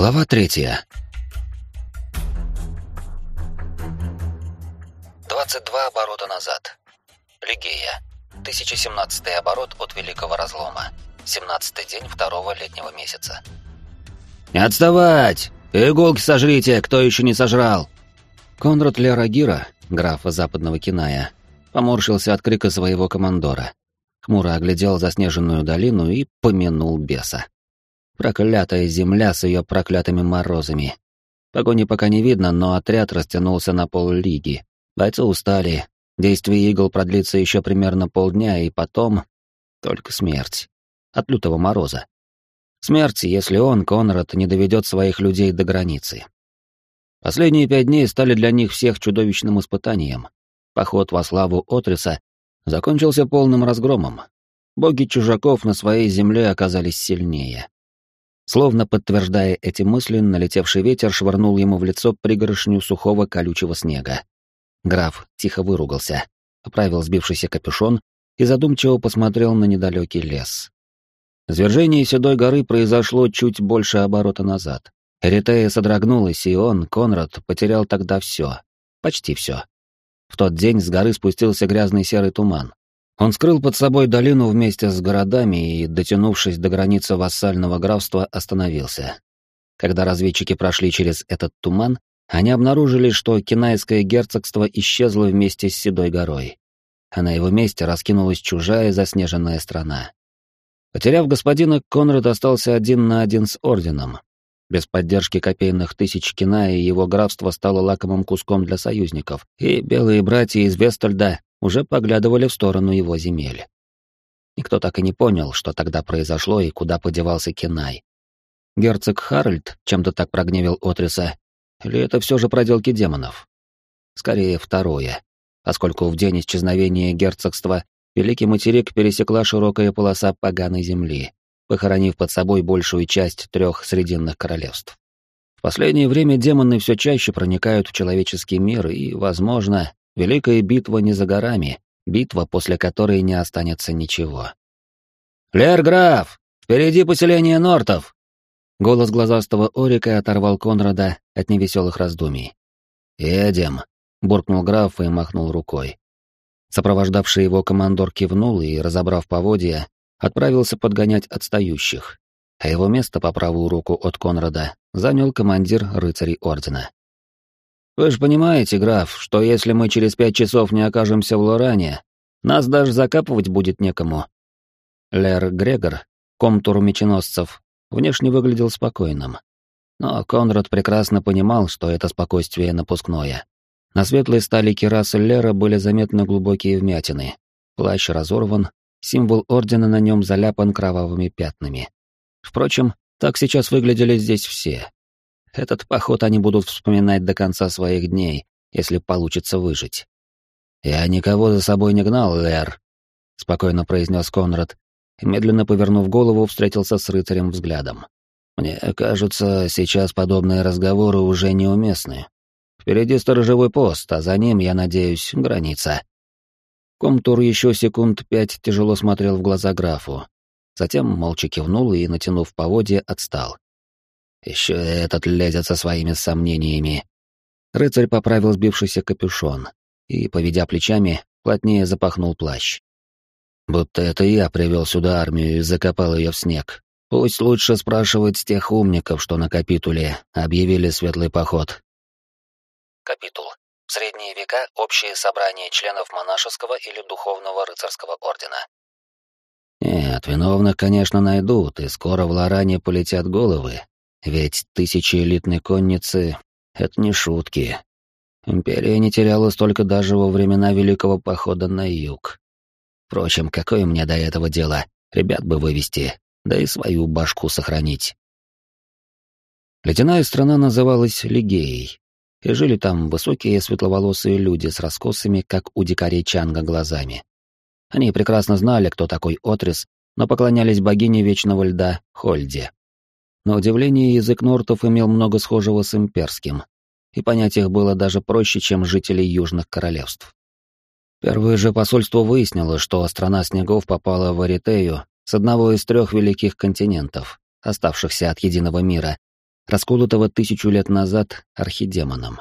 Глава третья. 22 оборота назад. Лигея. 1017 оборот от Великого Разлома. 17 день второго летнего месяца. «Не отставать! Иголки сожрите, кто еще не сожрал!» Конрад Лерагира, графа западного Киная, поморщился от крика своего командора. Хмуро оглядел заснеженную долину и помянул беса. Проклятая земля с ее проклятыми морозами. Погони пока не видно, но отряд растянулся на пол лиги. Бойцы устали. Действие игл продлится еще примерно полдня, и потом... Только смерть. От лютого мороза. Смерть, если он, Конрад, не доведет своих людей до границы. Последние пять дней стали для них всех чудовищным испытанием. Поход во славу Отриса закончился полным разгромом. Боги чужаков на своей земле оказались сильнее. Словно подтверждая эти мысли, налетевший ветер швырнул ему в лицо пригоршню сухого колючего снега. Граф тихо выругался, поправил сбившийся капюшон и задумчиво посмотрел на недалекий лес. Звержение Седой горы произошло чуть больше оборота назад. Эритея содрогнулась, и он, Конрад, потерял тогда все. Почти все. В тот день с горы спустился грязный серый туман. Он скрыл под собой долину вместе с городами и, дотянувшись до границы вассального графства, остановился. Когда разведчики прошли через этот туман, они обнаружили, что Кинайское герцогство исчезло вместе с Седой горой, а на его месте раскинулась чужая заснеженная страна. Потеряв господина, Конрад остался один на один с орденом. Без поддержки копейных тысяч Киная его графство стало лакомым куском для союзников, и белые братья из Вестальда уже поглядывали в сторону его земель. Никто так и не понял, что тогда произошло и куда подевался Кенай. Герцог Харальд чем-то так прогневил Отриса, или это все же проделки демонов? Скорее, второе, поскольку в день исчезновения герцогства Великий материк пересекла широкая полоса поганой земли, похоронив под собой большую часть трех срединных королевств. В последнее время демоны все чаще проникают в человеческий мир, и, возможно, Великая битва не за горами, битва, после которой не останется ничего. «Лерграф! Впереди поселение Нортов!» Голос глазастого Орика оторвал Конрада от невеселых раздумий. «Едем», — буркнул граф и махнул рукой. Сопровождавший его командор кивнул и, разобрав поводья, отправился подгонять отстающих, а его место по правую руку от Конрада занял командир рыцарей Ордена. Вы же понимаете, граф, что если мы через пять часов не окажемся в Лоране, нас даже закапывать будет некому. Лер Грегор, комтур меченосцев, внешне выглядел спокойным. Но Конрад прекрасно понимал, что это спокойствие напускное. На светлой стали кирасы Лера были заметны глубокие вмятины. Плащ разорван, символ ордена на нем заляпан кровавыми пятнами. Впрочем, так сейчас выглядели здесь все. Этот поход они будут вспоминать до конца своих дней, если получится выжить. «Я никого за собой не гнал, Лэр», — спокойно произнес Конрад, и, медленно повернув голову, встретился с рыцарем взглядом. «Мне кажется, сейчас подобные разговоры уже неуместны. Впереди сторожевой пост, а за ним, я надеюсь, граница». Комтур еще секунд пять тяжело смотрел в глаза графу, затем молча кивнул и, натянув поводья, отстал. Еще этот лезет со своими сомнениями. Рыцарь поправил сбившийся капюшон и, поведя плечами, плотнее запахнул плащ. Будто это я привел сюда армию и закопал ее в снег. Пусть лучше спрашивать тех умников, что на капитуле объявили светлый поход. Капитул. В средние века общее собрание членов монашеского или духовного рыцарского ордена. Нет, виновных, конечно, найдут, и скоро в Лоране полетят головы, ведь тысячи элитной конницы — это не шутки. Империя не теряла столько даже во времена Великого Похода на юг. Впрочем, какое мне до этого дело? Ребят бы вывести, да и свою башку сохранить. Ледяная страна называлась Лигеей, и жили там высокие светловолосые люди с раскосами, как у дикарей Чанга, глазами. Они прекрасно знали, кто такой Отрис, но поклонялись богине Вечного Льда Хольде. На удивление, язык нортов имел много схожего с имперским, и понять их было даже проще, чем жителей южных королевств. Первое же посольство выяснило, что страна снегов попала в Аритею с одного из трех великих континентов, оставшихся от единого мира, расколотого тысячу лет назад архидемоном.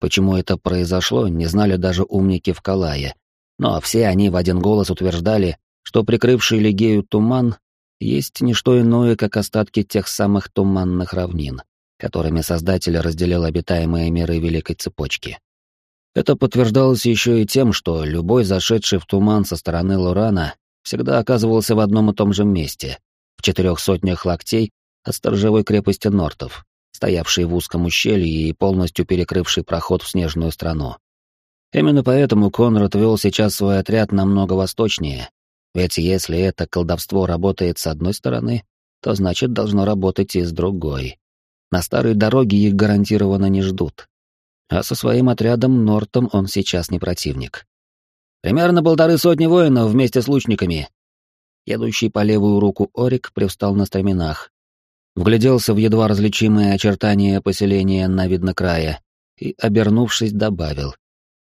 Почему это произошло, не знали даже умники в Калае, но все они в один голос утверждали, что прикрывший Лигею туман есть не что иное, как остатки тех самых туманных равнин, которыми Создатель разделил обитаемые миры Великой Цепочки. Это подтверждалось еще и тем, что любой зашедший в туман со стороны Лурана всегда оказывался в одном и том же месте, в четырех сотнях локтей от сторожевой крепости Нортов, стоявшей в узком ущелье и полностью перекрывшей проход в снежную страну. Именно поэтому Конрад вел сейчас свой отряд намного восточнее, ведь если это колдовство работает с одной стороны, то значит должно работать и с другой. На старой дороге их гарантированно не ждут. А со своим отрядом Нортом он сейчас не противник. Примерно полторы сотни воинов вместе с лучниками. Едущий по левую руку Орик привстал на стременах. Вгляделся в едва различимые очертания поселения на виднокрая и, обернувшись, добавил.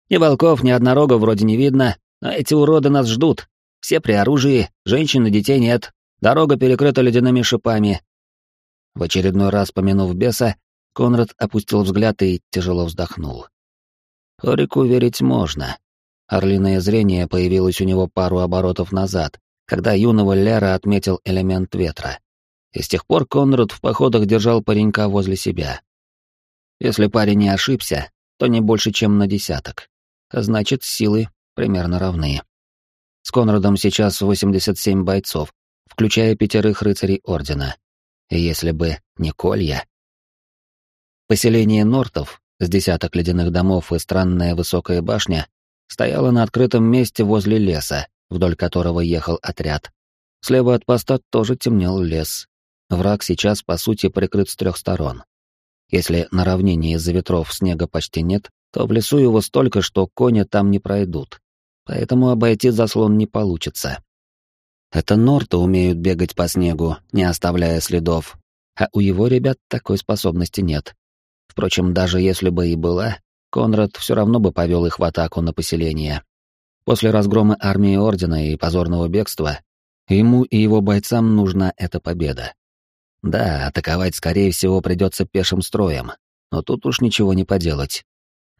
«Ни волков, ни однорога вроде не видно, но эти уроды нас ждут. Все при оружии, женщин и детей нет, дорога перекрыта ледяными шипами». В очередной раз помянув беса, Конрад опустил взгляд и тяжело вздохнул. Орику верить можно. Орлиное зрение появилось у него пару оборотов назад, когда юного Лера отметил элемент ветра. И с тех пор Конрад в походах держал паренька возле себя. Если парень не ошибся, то не больше, чем на десяток. Значит, силы примерно равны. С Конрадом сейчас 87 бойцов, включая пятерых рыцарей Ордена. И если бы не Колья... Поселение Нортов, с десяток ледяных домов и странная высокая башня, стояло на открытом месте возле леса, вдоль которого ехал отряд. Слева от поста тоже темнел лес. Враг сейчас, по сути, прикрыт с трех сторон. Если на равнине из-за ветров снега почти нет, то в лесу его столько, что кони там не пройдут. Поэтому обойти заслон не получится. Это норты умеют бегать по снегу, не оставляя следов, а у его ребят такой способности нет. Впрочем, даже если бы и была, Конрад все равно бы повел их в атаку на поселение. После разгрома армии Ордена и позорного бегства, ему и его бойцам нужна эта победа. Да, атаковать, скорее всего, придется пешим строем, но тут уж ничего не поделать.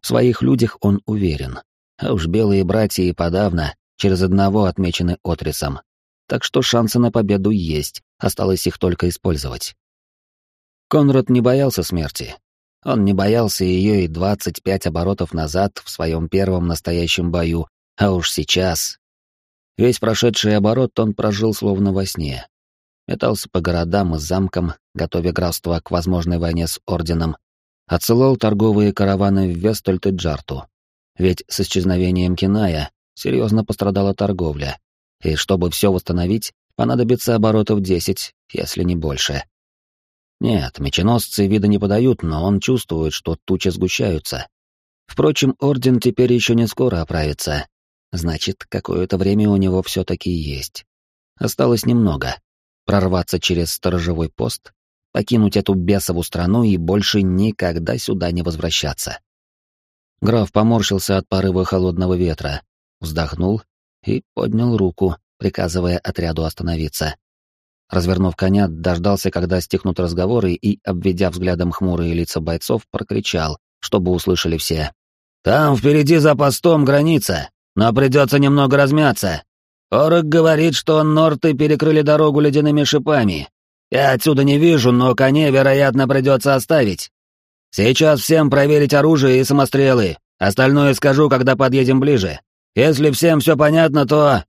В своих людях он уверен. А уж белые братья и подавно через одного отмечены отрисом. Так что шансы на победу есть, осталось их только использовать. Конрад не боялся смерти, он не боялся ее и 25 оборотов назад в своем первом настоящем бою, а уж сейчас. Весь прошедший оборот он прожил словно во сне. Метался по городам и замкам, готовя графство к возможной войне с Орденом. Отсылал торговые караваны в Вестольт и Джарту. Ведь с исчезновением Киная серьезно пострадала торговля. И чтобы все восстановить, понадобится оборотов 10, если не больше. Нет, меченосцы вида не подают, но он чувствует, что тучи сгущаются. Впрочем, Орден теперь еще не скоро оправится. Значит, какое-то время у него все-таки есть. Осталось немного. Прорваться через сторожевой пост, покинуть эту бесову страну и больше никогда сюда не возвращаться. Граф поморщился от порыва холодного ветра, вздохнул и поднял руку, приказывая отряду остановиться. Развернув коня, дождался, когда стихнут разговоры, и, обведя взглядом хмурые лица бойцов, прокричал, чтобы услышали все. «Там впереди за постом граница, но придется немного размяться. Орок говорит, что норты перекрыли дорогу ледяными шипами. Я отсюда не вижу, но коне, вероятно, придется оставить. Сейчас всем проверить оружие и самострелы. Остальное скажу, когда подъедем ближе. Если всем все понятно, то...»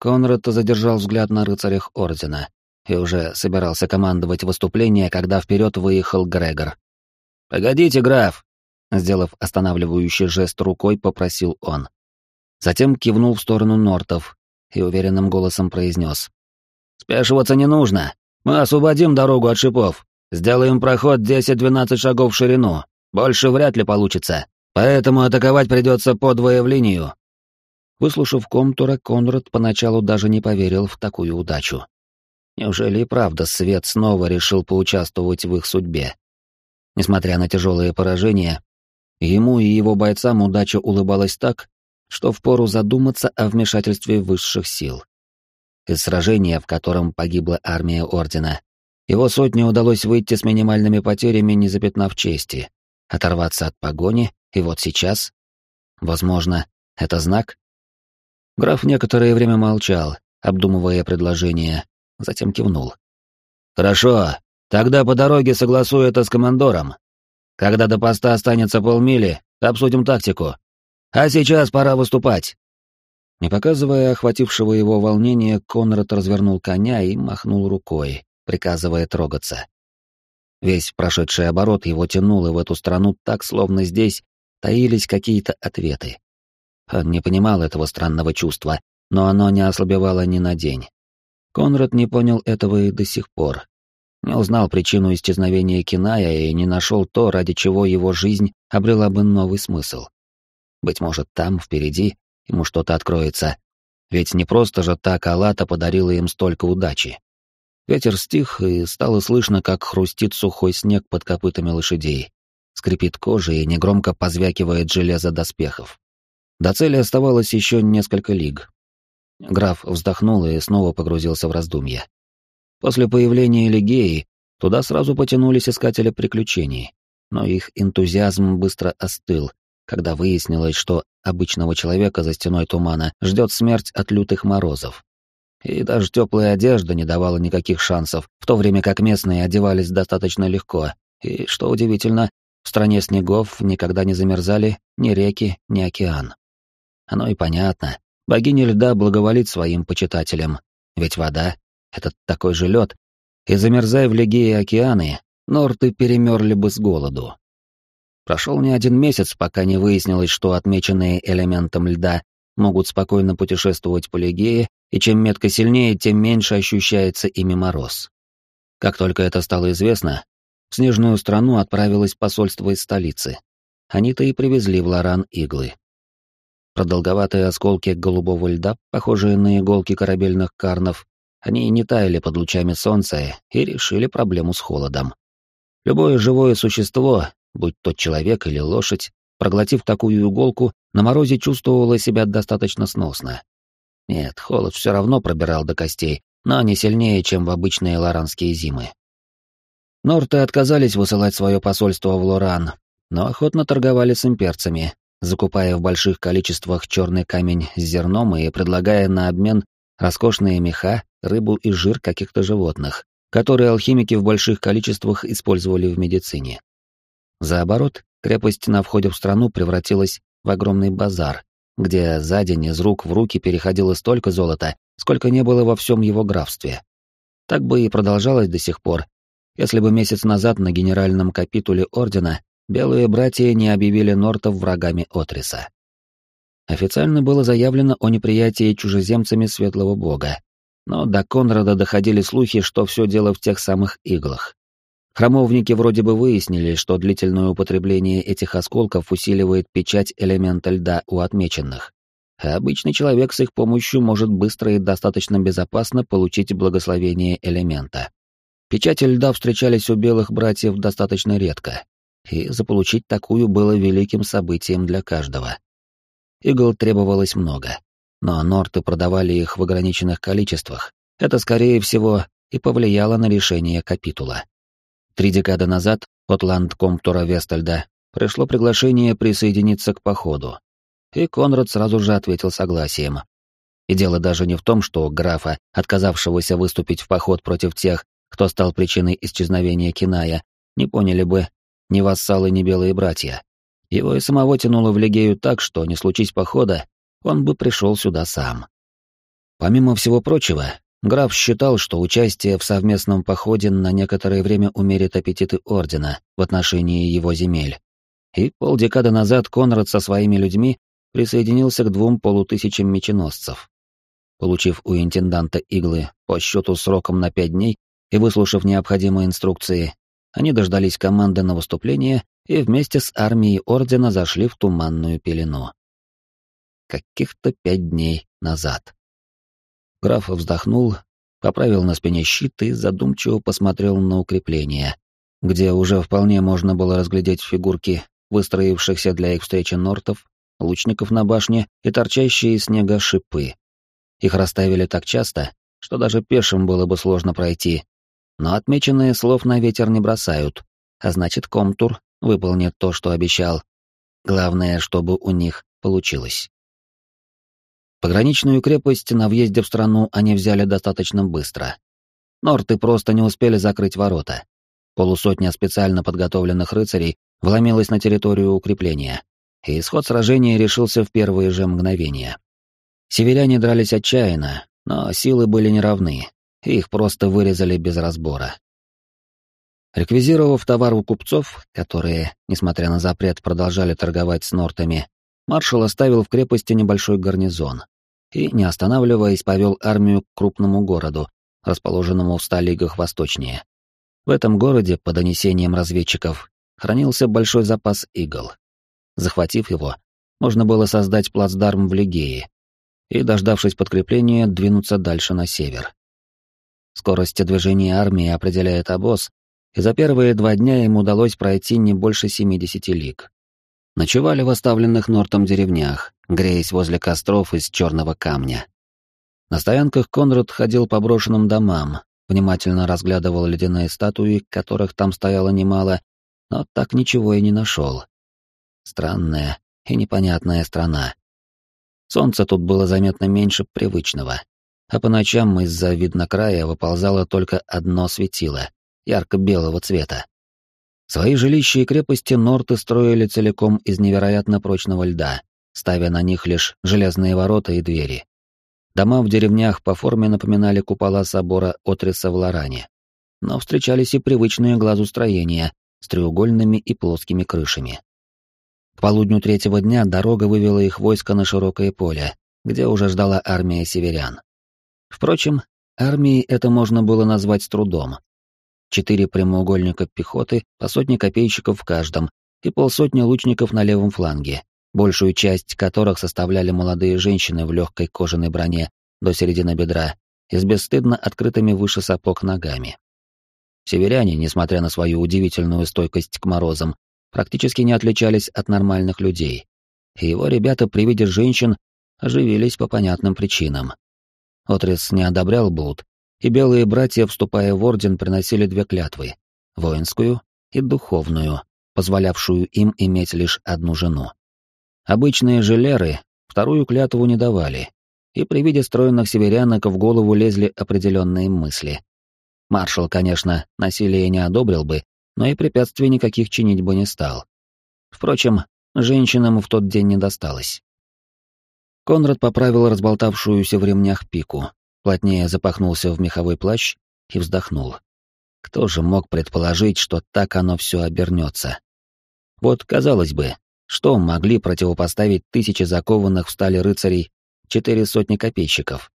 Конрад задержал взгляд на рыцарях Ордена и уже собирался командовать выступление, когда вперед выехал Грегор. «Погодите, граф!» Сделав останавливающий жест рукой, попросил он. Затем кивнул в сторону Нортов и уверенным голосом произнес. «Спешиваться не нужно. Мы освободим дорогу от шипов. Сделаем проход 10-12 шагов в ширину. Больше вряд ли получится. Поэтому атаковать придется подвое в линию. Выслушав Комтура, Конрад поначалу даже не поверил в такую удачу. Неужели и правда Свет снова решил поучаствовать в их судьбе? Несмотря на тяжелые поражения, ему и его бойцам удача улыбалась так, что впору задуматься о вмешательстве высших сил. Из сражения, в котором погибла армия Ордена, Его сотне удалось выйти с минимальными потерями, не запятнав чести, оторваться от погони, и вот сейчас... Возможно, это знак? Граф некоторое время молчал, обдумывая предложение, затем кивнул. «Хорошо, тогда по дороге согласую это с командором. Когда до поста останется полмили, обсудим тактику. А сейчас пора выступать». Не показывая охватившего его волнения, Конрад развернул коня и махнул рукой, приказывая трогаться. Весь прошедший оборот его тянуло в эту страну так, словно здесь таились какие-то ответы. Он не понимал этого странного чувства, но оно не ослабевало ни на день. Конрад не понял этого и до сих пор. Не узнал причину исчезновения Киная и не нашел то, ради чего его жизнь обрела бы новый смысл. Быть может, там, впереди, ему что-то откроется. Ведь не просто же так Алата подарила им столько удачи. Ветер стих, и стало слышно, как хрустит сухой снег под копытами лошадей. Скрипит кожа и негромко позвякивает железо доспехов. До цели оставалось еще несколько лиг. Граф вздохнул и снова погрузился в раздумья. После появления Легеи туда сразу потянулись искатели приключений, но их энтузиазм быстро остыл, когда выяснилось, что обычного человека за стеной тумана ждет смерть от лютых морозов. И даже теплая одежда не давала никаких шансов, в то время как местные одевались достаточно легко, и, что удивительно, в стране снегов никогда не замерзали ни реки, ни океан. Оно и понятно. Богиня льда благоволит своим почитателям, ведь вода — это такой же лед, и замерзая в леге и океаны, норты перемерли бы с голоду. Прошел не один месяц, пока не выяснилось, что отмеченные элементом льда могут спокойно путешествовать по Легее, и чем метка сильнее, тем меньше ощущается ими мороз. Как только это стало известно, в снежную страну отправилось посольство из столицы. Они-то и привезли в Лоран иглы. Продолговатые осколки голубого льда, похожие на иголки корабельных карнов, они не таяли под лучами солнца и решили проблему с холодом. Любое живое существо, будь то человек или лошадь, проглотив такую иголку, на морозе чувствовало себя достаточно сносно. Нет, холод все равно пробирал до костей, но не сильнее, чем в обычные лоранские зимы. Норты отказались высылать свое посольство в Лоран, но охотно торговали с имперцами, закупая в больших количествах черный камень с зерном и предлагая на обмен роскошные меха, рыбу и жир каких-то животных, которые алхимики в больших количествах использовали в медицине. За оборот, крепость на входе в страну превратилась в огромный базар, где за день из рук в руки переходило столько золота, сколько не было во всем его графстве. Так бы и продолжалось до сих пор, если бы месяц назад на генеральном капитуле Ордена белые братья не объявили Нортов врагами Отриса. Официально было заявлено о неприятии чужеземцами Светлого Бога, но до Конрада доходили слухи, что все дело в тех самых иглах. Храмовники вроде бы выяснили, что длительное употребление этих осколков усиливает печать элемента льда у отмеченных, а обычный человек с их помощью может быстро и достаточно безопасно получить благословение элемента. Печати льда встречались у белых братьев достаточно редко, и заполучить такую было великим событием для каждого. Игл требовалось много, но норты продавали их в ограниченных количествах. Это, скорее всего, и повлияло на решение капитула. Три декады назад от ландкомптора Вестальда пришло приглашение присоединиться к походу, и Конрад сразу же ответил согласием. И дело даже не в том, что графа, отказавшегося выступить в поход против тех, кто стал причиной исчезновения Киная, не поняли бы ни вассалы, ни белые братья. Его и самого тянуло в Легею так, что, не случись похода, он бы пришел сюда сам. Помимо всего прочего, граф считал, что участие в совместном походе на некоторое время умерит аппетиты Ордена в отношении его земель. И полдекады назад Конрад со своими людьми присоединился к двум полутысячам меченосцев. Получив у интенданта иглы по счету сроком на пять дней и выслушав необходимые инструкции, они дождались команды на выступление и вместе с армией Ордена зашли в туманную пелену. Каких-то пять дней назад. Граф вздохнул, поправил на спине щит и задумчиво посмотрел на укрепление, где уже вполне можно было разглядеть фигурки выстроившихся для их встречи нортов, лучников на башне и торчащие из снега шипы. Их расставили так часто, что даже пешим было бы сложно пройти, но отмеченные слов на ветер не бросают, а значит, Комтур выполнит то, что обещал. Главное, чтобы у них получилось. Пограничную крепость на въезде в страну они взяли достаточно быстро. Норты просто не успели закрыть ворота. Полусотня специально подготовленных рыцарей вломилась на территорию укрепления, и исход сражения решился в первые же мгновения. Северяне дрались отчаянно, но силы были неравны, и их просто вырезали без разбора. Реквизировав товар у купцов, которые, несмотря на запрет, продолжали торговать с нортами, маршал оставил в крепости небольшой гарнизон и, не останавливаясь, повел армию к крупному городу, расположенному в ста лигах восточнее. В этом городе, по донесениям разведчиков, хранился большой запас игл. Захватив его, можно было создать плацдарм в Лигее и, дождавшись подкрепления, двинуться дальше на север. Скорость движения армии определяет обоз, и за первые два дня им удалось пройти не больше 70 лиг. Ночевали в оставленных Нортом деревнях, греясь возле костров из черного камня. На стоянках Конрад ходил по брошенным домам, внимательно разглядывал ледяные статуи, которых там стояло немало, но так ничего и не нашел. Странная и непонятная страна. Солнца тут было заметно меньше привычного, а по ночам из-за виднокрая выползало только одно светило, ярко-белого цвета. Свои жилища и крепости норты строили целиком из невероятно прочного льда, ставя на них лишь железные ворота и двери. Дома в деревнях по форме напоминали купола собора Отриса в Лоране. Но встречались и привычные глазу строения с треугольными и плоскими крышами. К полудню третьего дня дорога вывела их войско на широкое поле, где уже ждала армия северян. Впрочем, армией это можно было назвать с трудом. Четыре прямоугольника пехоты, по сотне копейщиков в каждом, и полсотни лучников на левом фланге, большую часть которых составляли молодые женщины в легкой кожаной броне до середины бедра и с бесстыдно открытыми выше сапог ногами. Северяне, несмотря на свою удивительную стойкость к морозам, практически не отличались от нормальных людей, и его ребята при виде женщин оживились по понятным причинам. Отрис не одобрял блуд, и белые братья, вступая в орден, приносили две клятвы — воинскую и духовную, позволявшую им иметь лишь одну жену. Обычные жилеры вторую клятву не давали, и при виде стройных северянок в голову лезли определенные мысли. Маршал, конечно, насилие не одобрил бы, но и препятствий никаких чинить бы не стал. Впрочем, женщинам в тот день не досталось. Конрад поправил разболтавшуюся в ремнях пику, плотнее запахнулся в меховой плащ и вздохнул. Кто же мог предположить, что так оно все обернется? Вот, казалось бы, что могли противопоставить тысячи закованных в стали рыцарей четыре сотни копейщиков?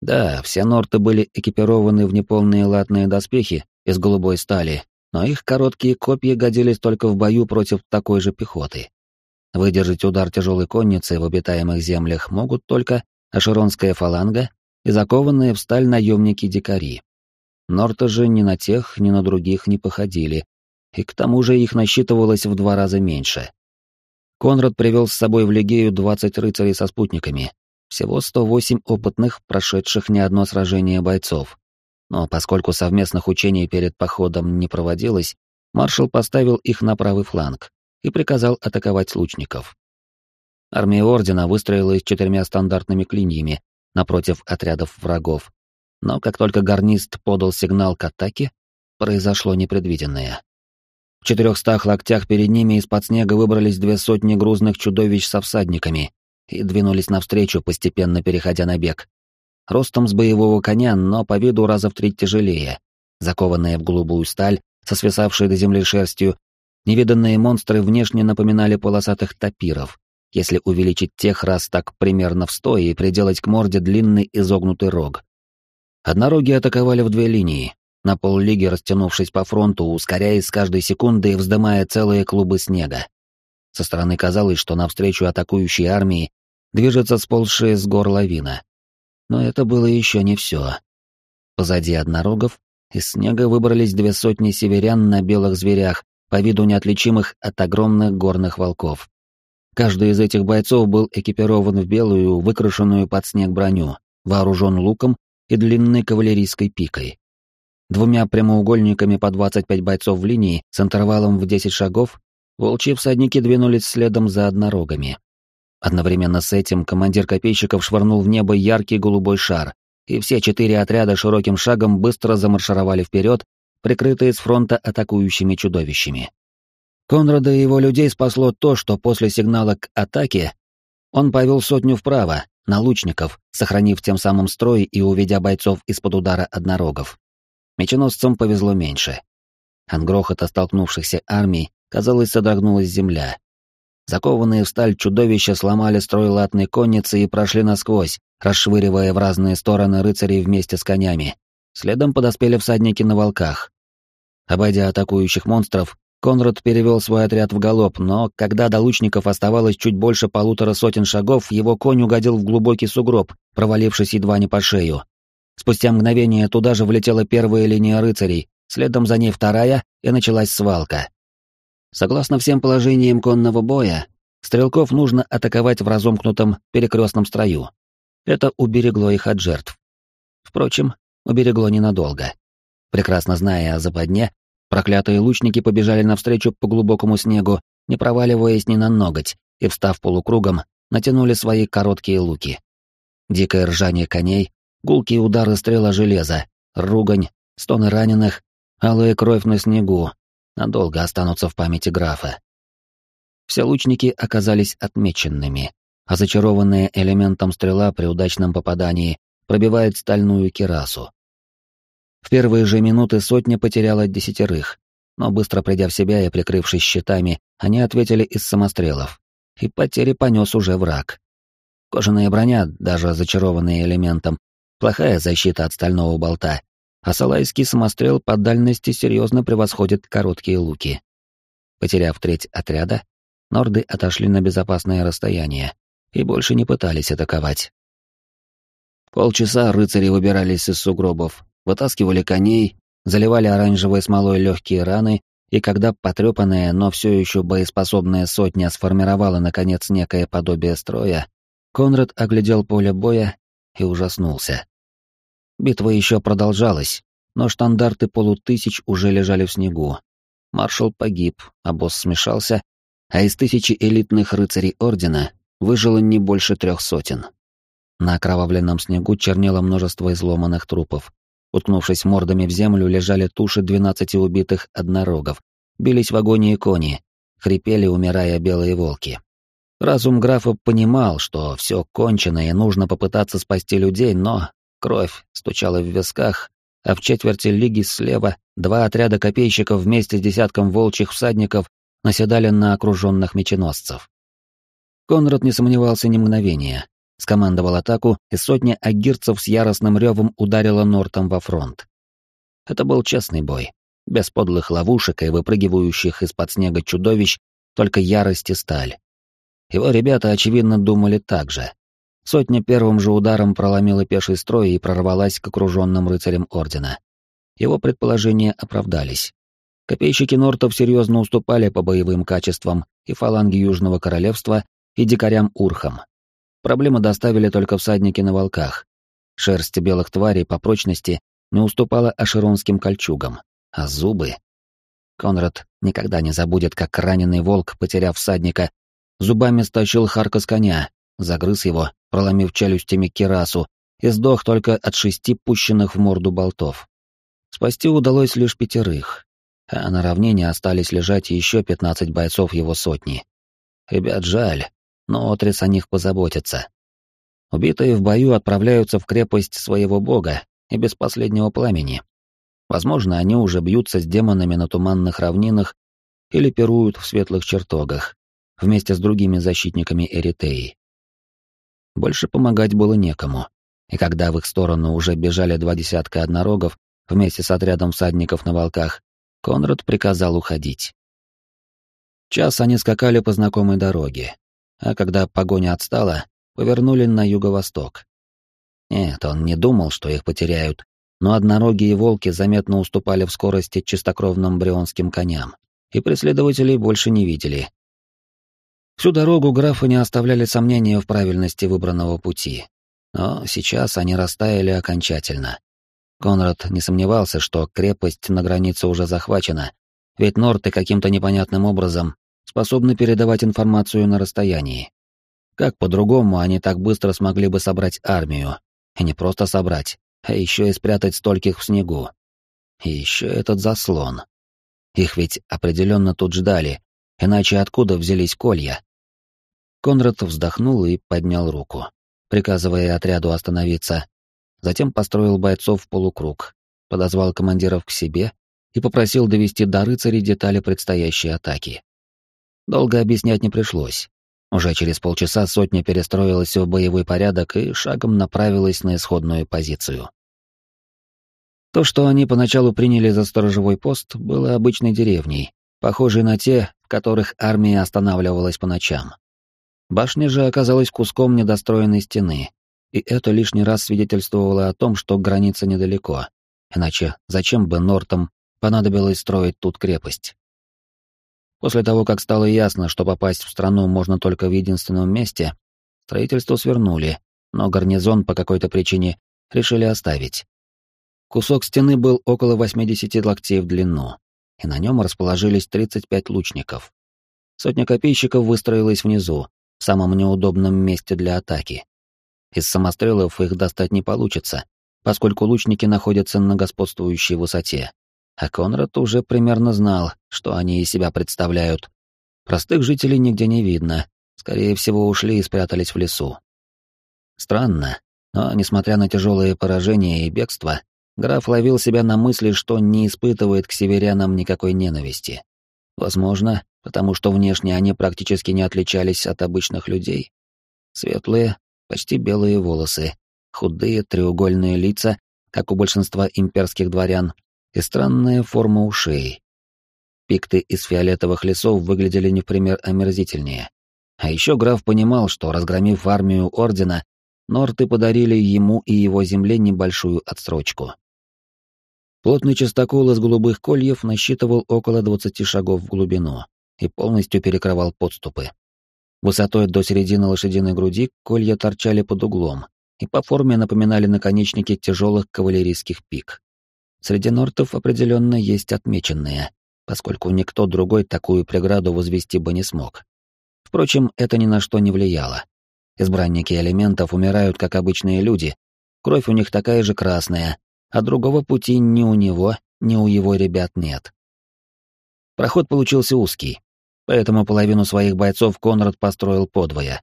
Да, все норты были экипированы в неполные латные доспехи из голубой стали, но их короткие копья годились только в бою против такой же пехоты. Выдержать удар тяжелой конницы в обитаемых землях могут только ашеронская фаланга и закованные в сталь наемники-дикари. Норты же ни на тех, ни на других не походили, и к тому же их насчитывалось в два раза меньше. Конрад привел с собой в Легею 20 рыцарей со спутниками, всего 108 опытных, прошедших не одно сражение бойцов. Но поскольку совместных учений перед походом не проводилось, маршал поставил их на правый фланг и приказал атаковать лучников. Армия Ордена выстроилась четырьмя стандартными клиньями напротив отрядов врагов, но как только гарнист подал сигнал к атаке, произошло непредвиденное. В четырехстах локтях перед ними из-под снега выбрались две сотни грузных чудовищ со всадниками и двинулись навстречу, постепенно переходя на бег. Ростом с боевого коня, но по виду раза в три тяжелее. Закованные в голубую сталь, со свисавшей до земли шерстью, невиданные монстры внешне напоминали полосатых тапиров, если увеличить тех раз так примерно в сто и приделать к морде длинный изогнутый рог. Однороги атаковали в две линии, на поллиги растянувшись по фронту, ускоряясь с каждой секундой и вздымая целые клубы снега. Со стороны казалось, что навстречу атакующей армии движется сползшая с гор лавина. Но это было еще не все. Позади однорогов из снега выбрались две сотни северян на белых зверях, по виду неотличимых от огромных горных волков. Каждый из этих бойцов был экипирован в белую, выкрашенную под снег броню, вооружен луком и длинной кавалерийской пикой. двумя прямоугольниками по 25 бойцов в линии с интервалом в 10 шагов, волчьи всадники двинулись следом за однорогами. Одновременно с этим командир копейщиков швырнул в небо яркий голубой шар, и все четыре отряда широким шагом быстро замаршировали вперед, прикрытые с фронта атакующими чудовищами. Конрада и его людей спасло то, что после сигнала к атаке он повел сотню вправо, на лучников, сохранив тем самым строй и уведя бойцов из-под удара однорогов. Меченосцам повезло меньше. От грохота столкнувшихся армий, казалось, содрогнулась земля. Закованные в сталь чудовища сломали строй латной конницы и прошли насквозь, расшвыривая в разные стороны рыцарей вместе с конями. Следом подоспели всадники на волках. Обойдя атакующих монстров, Конрад перевел свой отряд в галоп, но когда до лучников оставалось чуть больше полутора сотен шагов, его конь угодил в глубокий сугроб, провалившись едва не по шею. Спустя мгновение туда же влетела первая линия рыцарей, следом за ней вторая, и началась свалка. Согласно всем положениям конного боя, стрелков нужно атаковать в разомкнутом перекрестном строю. Это уберегло их от жертв. Впрочем, уберегло ненадолго. Прекрасно зная о западне, Проклятые лучники побежали навстречу по глубокому снегу, не проваливаясь ни на ноготь, и, встав полукругом, натянули свои короткие луки. Дикое ржание коней, гулкие удары стрела железа, ругань, стоны раненых, алая кровь на снегу надолго останутся в памяти графа. Все лучники оказались отмеченными, а зачарованная элементом стрела при удачном попадании пробивает стальную кирасу. В первые же минуты сотня потеряла десятерых, но быстро придя в себя и прикрывшись щитами, они ответили из самострелов. И потери понес уже враг. Кожаная броня, даже зачарованная элементом, плохая защита от стального болта, а салайский самострел по дальности серьезно превосходит короткие луки. Потеряв треть отряда, норды отошли на безопасное расстояние и больше не пытались атаковать. Полчаса рыцари выбирались из сугробов, вытаскивали коней, заливали оранжевой смолой легкие раны, и когда потрепанная, но все еще боеспособная сотня сформировала, наконец, некое подобие строя, Конрад оглядел поле боя и ужаснулся. Битва еще продолжалась, но штандарты полутысяч уже лежали в снегу. Маршал погиб, а босс смешался, а из тысячи элитных рыцарей Ордена выжило не больше трех сотен. На окровавленном снегу чернело множество изломанных трупов, Уткнувшись мордами в землю, лежали туши двенадцати убитых однорогов. Бились в агонии кони, хрипели, умирая белые волки. Разум графа понимал, что все кончено и нужно попытаться спасти людей, но кровь стучала в висках, а в четверти лиги слева два отряда копейщиков вместе с десятком волчьих всадников наседали на окруженных меченосцев. Конрад не сомневался ни мгновения скомандовал атаку, и сотня агирцев с яростным ревом ударила Нортом во фронт. Это был честный бой, без подлых ловушек и выпрыгивающих из-под снега чудовищ, только ярость и сталь. Его ребята, очевидно, думали так же. Сотня первым же ударом проломила пеший строй и прорвалась к окруженным рыцарям Ордена. Его предположения оправдались. Копейщики Нортов серьезно уступали по боевым качествам и фаланге Южного Королевства, и дикарям Урхам. Проблемы доставили только всадники на волках. Шерсть белых тварей по прочности не уступала ашеронским кольчугам, а зубы... Конрад никогда не забудет, как раненый волк, потеряв всадника, зубами стащил Харка с коня, загрыз его, проломив челюстями кирасу, и сдох только от шести пущенных в морду болтов. Спасти удалось лишь пятерых, а на равнине остались лежать еще пятнадцать бойцов его сотни. Ребят жаль, но Отрис о них позаботится. Убитые в бою отправляются в крепость своего бога и без последнего пламени. Возможно, они уже бьются с демонами на туманных равнинах или пируют в светлых чертогах, вместе с другими защитниками Эритеи. Больше помогать было некому, и когда в их сторону уже бежали два десятка однорогов вместе с отрядом всадников на волках, Конрад приказал уходить. Час они скакали по знакомой дороге, а когда погоня отстала, повернули на юго-восток. Нет, он не думал, что их потеряют, но однорогие волки заметно уступали в скорости чистокровным брионским коням, и преследователей больше не видели. Всю дорогу графы не оставляли сомнения в правильности выбранного пути, но сейчас они растаяли окончательно. Конрад не сомневался, что крепость на границе уже захвачена, ведь норты каким-то непонятным образом способны передавать информацию на расстоянии. Как по-другому они так быстро смогли бы собрать армию? И не просто собрать, а еще и спрятать стольких в снегу. И еще этот заслон. Их ведь определенно тут ждали, иначе откуда взялись колья? Конрад вздохнул и поднял руку, приказывая отряду остановиться. Затем построил бойцов в полукруг, подозвал командиров к себе и попросил довести до рыцарей детали предстоящей атаки. Долго объяснять не пришлось. Уже через полчаса сотня перестроилась в боевой порядок и шагом направилась на исходную позицию. То, что они поначалу приняли за сторожевой пост, было обычной деревней, похожей на те, в которых армия останавливалась по ночам. Башня же оказалась куском недостроенной стены, и это лишний раз свидетельствовало о том, что граница недалеко. Иначе зачем бы Нортам понадобилось строить тут крепость? После того, как стало ясно, что попасть в страну можно только в единственном месте, строительство свернули, но гарнизон по какой-то причине решили оставить. Кусок стены был около 80 локтей в длину, и на нем расположились 35 лучников. Сотня копейщиков выстроилась внизу, в самом неудобном месте для атаки. Из самострелов их достать не получится, поскольку лучники находятся на господствующей высоте. А Конрад уже примерно знал, что они из себя представляют. Простых жителей нигде не видно, скорее всего, ушли и спрятались в лесу. Странно, но, несмотря на тяжелые поражения и бегство, граф ловил себя на мысли, что не испытывает к северянам никакой ненависти. Возможно, потому что внешне они практически не отличались от обычных людей. Светлые, почти белые волосы, худые треугольные лица, как у большинства имперских дворян, и странная форма ушей. Пикты из фиолетовых лесов выглядели не в пример омерзительнее. А еще граф понимал, что, разгромив армию Ордена, Норты подарили ему и его земле небольшую отсрочку. Плотный частокол из голубых кольев насчитывал около двадцати шагов в глубину и полностью перекрывал подступы. Высотой до середины лошадиной груди колья торчали под углом и по форме напоминали наконечники тяжелых кавалерийских пик. Среди нортов определенно есть отмеченные, поскольку никто другой такую преграду возвести бы не смог. Впрочем, это ни на что не влияло. Избранники элементов умирают как обычные люди, кровь у них такая же красная, а другого пути ни у него, ни у его ребят нет. Проход получился узкий, поэтому половину своих бойцов Конрад построил подвое.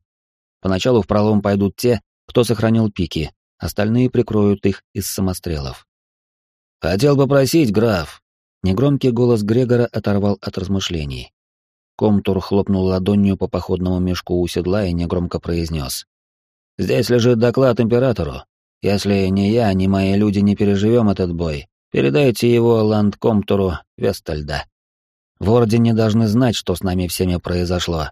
Поначалу в пролом пойдут те, кто сохранил пики, остальные прикроют их из самострелов. «Хотел бы просить, граф!» Негромкий голос Грегора оторвал от размышлений. Комтур хлопнул ладонью по походному мешку у седла и негромко произнес. «Здесь лежит доклад императору. Если ни я, ни мои люди не переживем этот бой, передайте его ландкомтуру Вестальда. В Ордене должны знать, что с нами всеми произошло».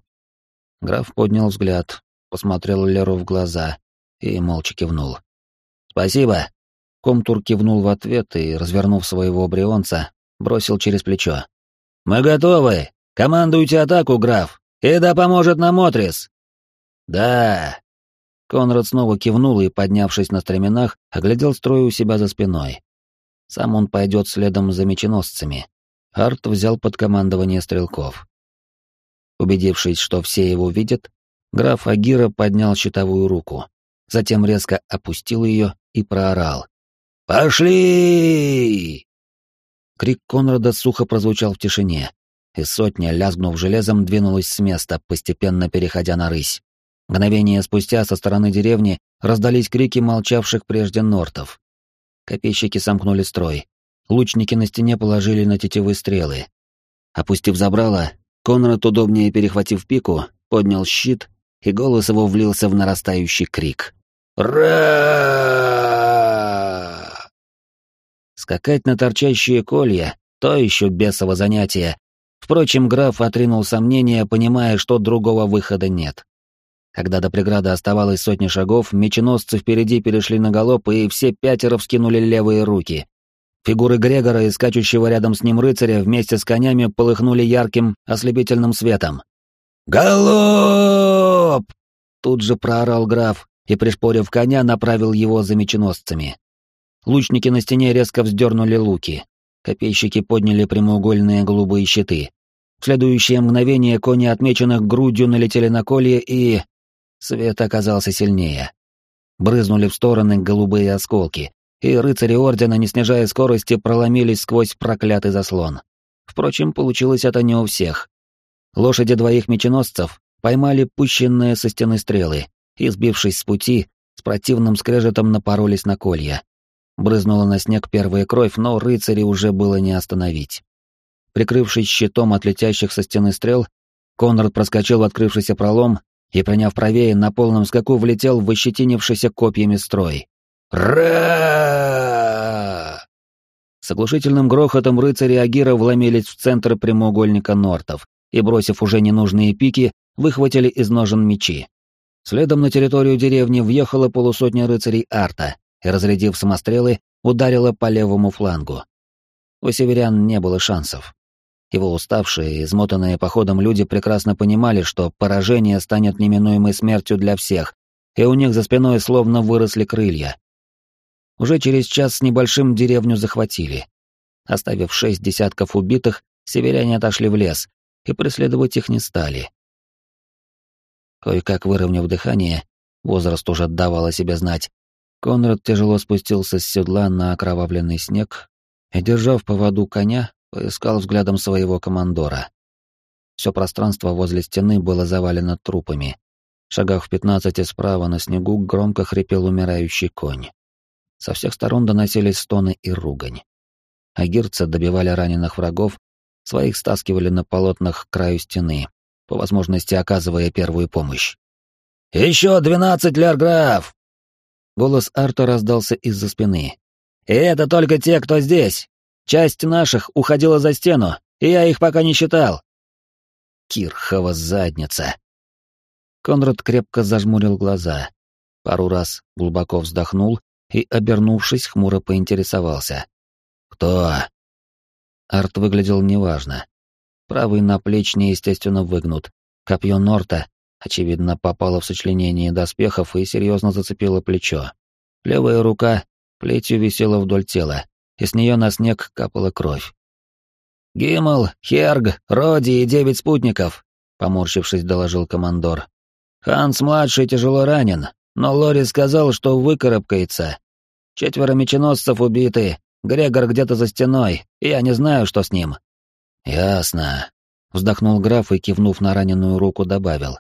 Граф поднял взгляд, посмотрел Леру в глаза и молча кивнул. «Спасибо». Комтур кивнул в ответ и, развернув своего брионца, бросил через плечо. «Мы готовы! Командуйте атаку, граф! И да поможет нам Отрис!» «Да!» Конрад снова кивнул и, поднявшись на стременах, оглядел строй у себя за спиной. Сам он пойдет следом за меченосцами. Арт взял под командование стрелков. Убедившись, что все его видят, граф Агира поднял щитовую руку, затем резко опустил ее и проорал. «Пошли!» Крик Конрада сухо прозвучал в тишине, и сотня, лязгнув железом, двинулась с места, постепенно переходя на рысь. Мгновение спустя со стороны деревни раздались крики молчавших прежде нортов. Копейщики сомкнули строй. Лучники на стене положили на тетивы стрелы. Опустив забрало, Конрад, удобнее перехватив пику, поднял щит, и голос его влился в нарастающий крик. «Ра!» Скакать на торчащие колья — то еще бесово занятие. Впрочем, граф отринул сомнения, понимая, что другого выхода нет. Когда до преграды оставалось сотни шагов, меченосцы впереди перешли на галоп, и все пятеро вскинули левые руки. Фигуры Грегора и скачущего рядом с ним рыцаря вместе с конями полыхнули ярким, ослепительным светом. «Галоп!» Тут же проорал граф и, пришпорив коня, направил его за меченосцами. Лучники на стене резко вздернули луки. Копейщики подняли прямоугольные голубые щиты. В следующее мгновение кони отмеченных грудью налетели на колье и... Свет оказался сильнее. Брызнули в стороны голубые осколки, и рыцари Ордена, не снижая скорости, проломились сквозь проклятый заслон. Впрочем, получилось это не у всех. Лошади двоих меченосцев поймали пущенные со стены стрелы и, сбившись с пути, с противным скрежетом напоролись на колья. Брызнула на снег первая кровь, но рыцари уже было не остановить. Прикрывшись щитом от летящих со стены стрел, Конрад проскочил в открывшийся пролом и, приняв правее, на полном скаку влетел в ощетинившийся копьями строй. «Ра!» С оглушительным грохотом рыцари Агира вломились в центр прямоугольника нортов и, бросив уже ненужные пики, выхватили из ножен мечи. Следом на территорию деревни въехала полусотня рыцарей Арта и, разрядив самострелы, ударила по левому флангу. У северян не было шансов. Его уставшие и измотанные походом люди прекрасно понимали, что поражение станет неминуемой смертью для всех, и у них за спиной словно выросли крылья. Уже через час с небольшим деревню захватили. Оставив шесть десятков убитых, северяне отошли в лес, и преследовать их не стали. Кое-как выровняв дыхание, возраст уже давал о себе знать, Конрад тяжело спустился с седла на окровавленный снег и, держав поводу коня, поискал взглядом своего командора. Все пространство возле стены было завалено трупами. В шагах в пятнадцати справа на снегу громко хрипел умирающий конь. Со всех сторон доносились стоны и ругань. Агирцы добивали раненых врагов, своих стаскивали на полотнах к краю стены, по возможности оказывая первую помощь. «Еще двенадцать лерграф!» Голос Арта раздался из-за спины. «И это только те, кто здесь. Часть наших уходила за стену, и я их пока не считал». Кирхова задница. Конрад крепко зажмурил глаза, пару раз глубоко вздохнул и, обернувшись, хмуро поинтересовался. «Кто?» Арт выглядел неважно. Правый наплеч неестественно выгнут. Копье Норта, очевидно, попало в сочленение доспехов и серьезно зацепило плечо. Левая рука плетью висела вдоль тела, и с нее на снег капала кровь. «Гиммел, Херг, Роди и девять спутников», — поморщившись, доложил командор. «Ханс-младший тяжело ранен, но Лори сказал, что выкарабкается. Четверо меченосцев убиты, Грегор где-то за стеной, и я не знаю, что с ним». «Ясно», — вздохнул граф и, кивнув на раненую руку, добавил.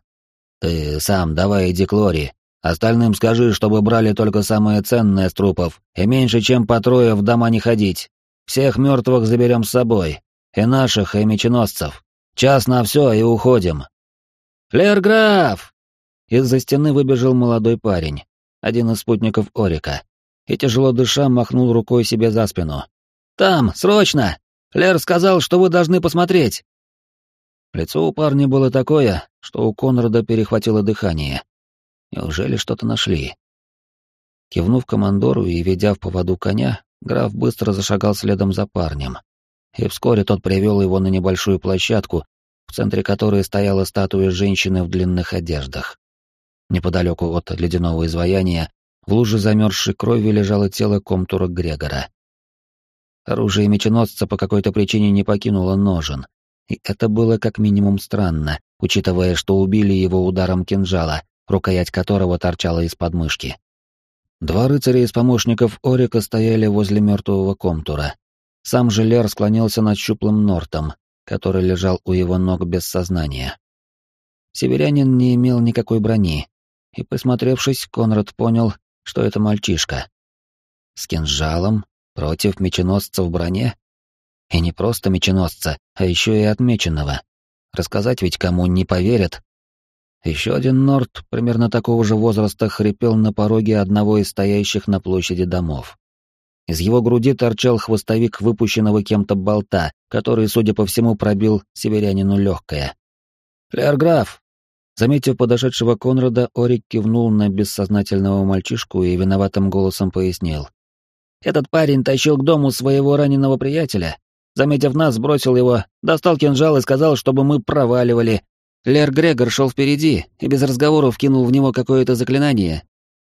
«Ты сам давай иди к Лори. Остальным скажи, чтобы брали только самое ценное с трупов, и меньше чем по трое в дома не ходить. Всех мертвых заберем с собой, и наших, и меченосцев. Час на все и уходим». «Лерграф!» Из-за стены выбежал молодой парень, один из спутников Орика, и тяжело дыша махнул рукой себе за спину. «Там, срочно! Лер сказал, что вы должны посмотреть!» Лицо у парня было такое, что у Конрада перехватило дыхание. Неужели что-то нашли? Кивнув командору и ведя в поводу коня, граф быстро зашагал следом за парнем. И вскоре тот привел его на небольшую площадку, в центре которой стояла статуя женщины в длинных одеждах. Неподалеку от ледяного изваяния в луже замерзшей крови лежало тело комтура Грегора. Оружие меченосца по какой-то причине не покинуло ножен, и это было как минимум странно, учитывая, что убили его ударом кинжала, рукоять которого торчала из подмышки. Два рыцаря из помощников Орика стояли возле мертвого комтура. Сам же Лер склонился над щуплым Нортом, который лежал у его ног без сознания. Северянин не имел никакой брони, и, присмотревшись, Конрад понял, что это мальчишка. С кинжалом против меченосца в броне? И не просто меченосца, а еще и отмеченного. Рассказать ведь кому не поверят. Еще один Норт, примерно такого же возраста, хрипел на пороге одного из стоящих на площади домов. Из его груди торчал хвостовик выпущенного кем-то болта, который, судя по всему, пробил северянину легкое. «Леорграф!» Заметив подошедшего Конрада, Орик кивнул на бессознательного мальчишку и виноватым голосом пояснил. «Этот парень тащил к дому своего раненого приятеля, Заметив нас, бросил его, достал кинжал и сказал, чтобы мы проваливали. Лер Грегор шел впереди и без разговоров кинул в него какое-то заклинание.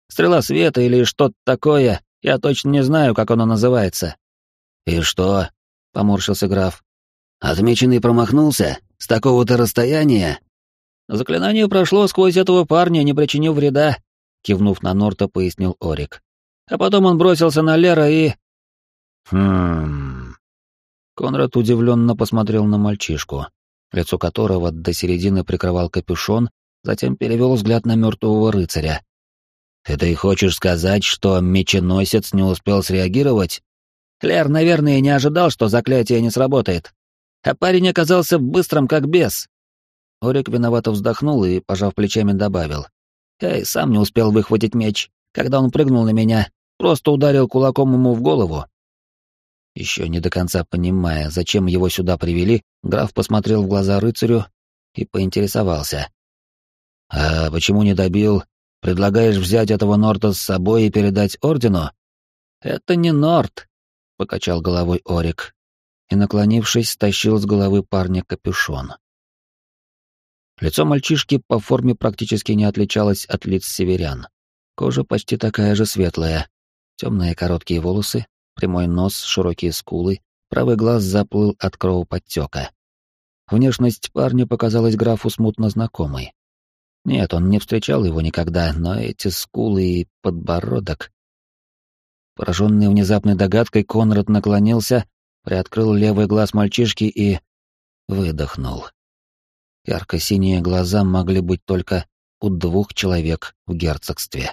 Стрела света или что-то такое, Я точно не знаю, как оно называется». «И что?» — поморщился граф. «Отмеченный промахнулся? С такого-то расстояния?» «Заклинание прошло сквозь этого парня, не причинив вреда», — кивнув на Норта, пояснил Орик. «А потом он бросился на Лера и...» «Хм...» Конрад удивленно посмотрел на мальчишку, лицо которого до середины прикрывал капюшон, затем перевел взгляд на мертвого рыцаря. «Ты и хочешь сказать, что меченосец не успел среагировать?» Лер, наверное, не ожидал, что заклятие не сработает. А парень оказался быстрым, как бес. Орик виновато вздохнул и, пожав плечами, добавил. Я и сам не успел выхватить меч. Когда он прыгнул на меня, просто ударил кулаком ему в голову. Еще не до конца понимая, зачем его сюда привели, граф посмотрел в глаза рыцарю и поинтересовался. «А почему не добил? Предлагаешь взять этого Норта с собой и передать ордену?» «Это не Норт», — покачал головой Орик и, наклонившись, стащил с головы парня капюшон. Лицо мальчишки по форме практически не отличалось от лиц северян. Кожа почти такая же светлая, темные короткие волосы, прямой нос, широкие скулы, правый глаз заплыл от кровоподтека. Внешность парня показалась графу смутно знакомой. Нет, он не встречал его никогда, но эти скулы и подбородок... Пораженный внезапной догадкой, Конрад наклонился, приоткрыл левый глаз мальчишки и... выдохнул. Ярко-синие глаза могли быть только у двух человек в герцогстве.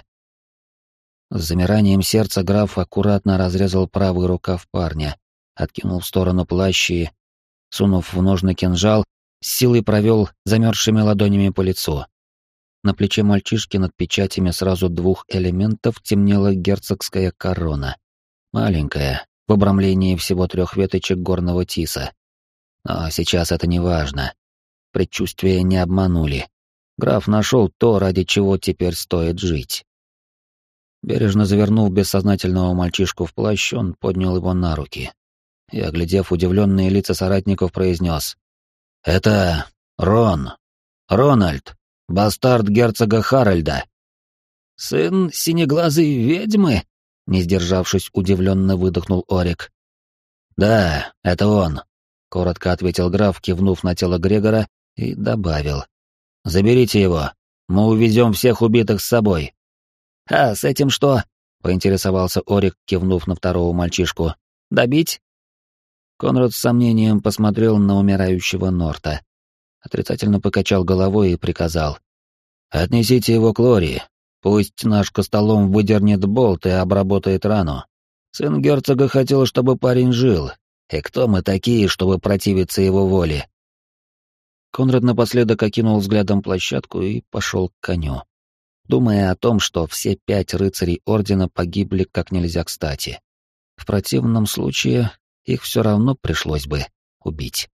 С замиранием сердца граф аккуратно разрезал правый рукав парня, откинул в сторону плащ и, сунув в ножны кинжал, с силой провел замерзшими ладонями по лицу. На плече мальчишки над печатями сразу двух элементов темнела герцогская корона. Маленькая, в обрамлении всего трех веточек горного тиса. Но сейчас это не важно. Предчувствия не обманули. Граф нашел то, ради чего теперь стоит жить. Бережно завернув бессознательного мальчишку в плащ, он поднял его на руки. И, оглядев удивленные лица соратников, произнес. «Это Рон. Рональд. Бастард герцога Харальда. Сын синеглазой ведьмы? Не сдержавшись, удивленно выдохнул Орик. Да, это он, коротко ответил граф, кивнув на тело Грегора, и добавил. Заберите его. Мы увезем всех убитых с собой. А с этим что? поинтересовался Орик, кивнув на второго мальчишку. Добить? Конрад с сомнением посмотрел на умирающего Норта, отрицательно покачал головой и приказал. «Отнесите его к Лори. Пусть наш костолом выдернет болт и обработает рану. Сын герцога хотел, чтобы парень жил. И кто мы такие, чтобы противиться его воле?» Конрад напоследок окинул взглядом площадку и пошел к коню, думая о том, что все пять рыцарей Ордена погибли как нельзя кстати. В противном случае их все равно пришлось бы убить.